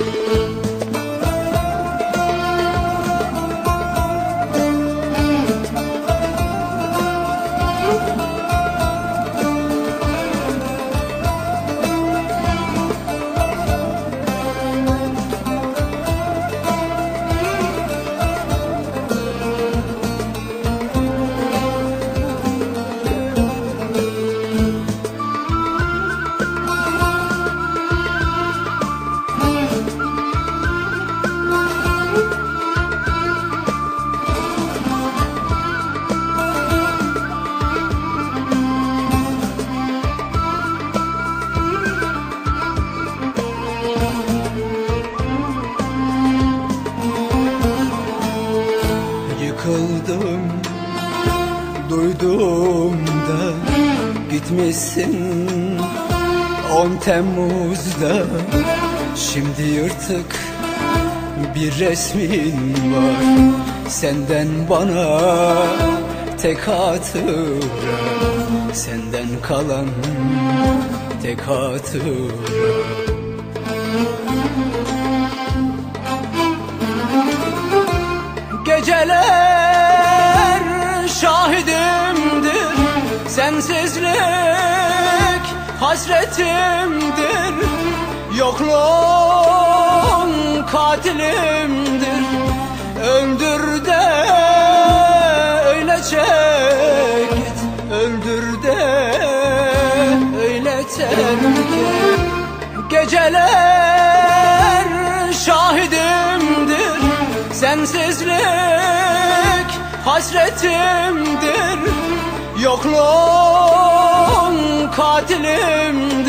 Thank Yıkıldım Duyduğumda Gitmişsin. 10 Temmuz'da Şimdi yırtık bir resmin var. Senden bana tek hatıra Senden kalan tek hatıra Sensizlik hasretimdir. Yokluğun katilimdir. Öldür de öyle çek. Git Öldür de öyle terk et Geceler şahidimdir. Sensizlik hasretimdir Yokluğun katilimdir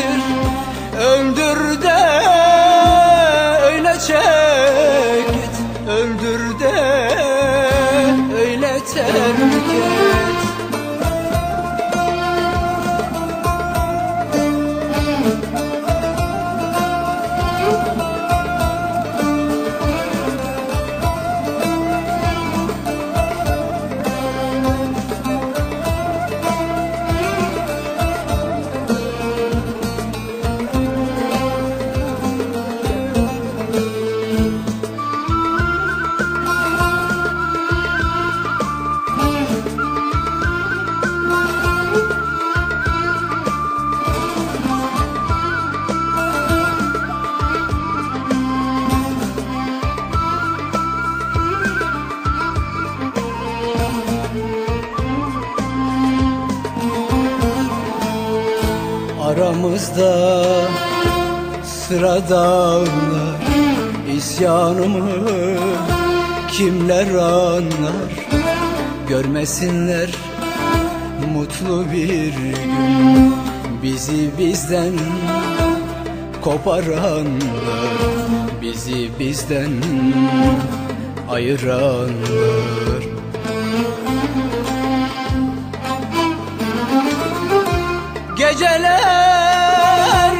Aramızda sıradanlar isyanımı kimler anlar? Görmesinler mutlu bir gün. Bizi bizden koparanlar. Bizi bizden ayıranlar Geceler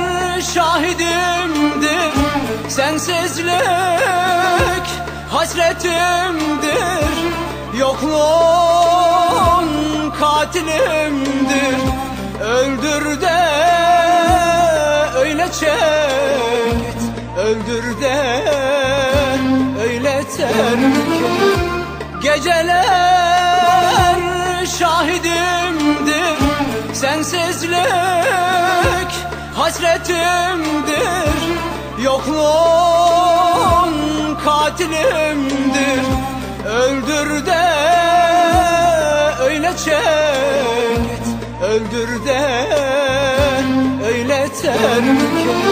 şahidimdir. Sensizlik hasretimdir. Yokluğun katilimdir. Öldür de öyle çek. Öldür de öyle terk. Geceler şahidimdir Sensizlik hasretimdir. Yokluğun katilimdir. Öldür de öyle çek. Öldür de öyle terk et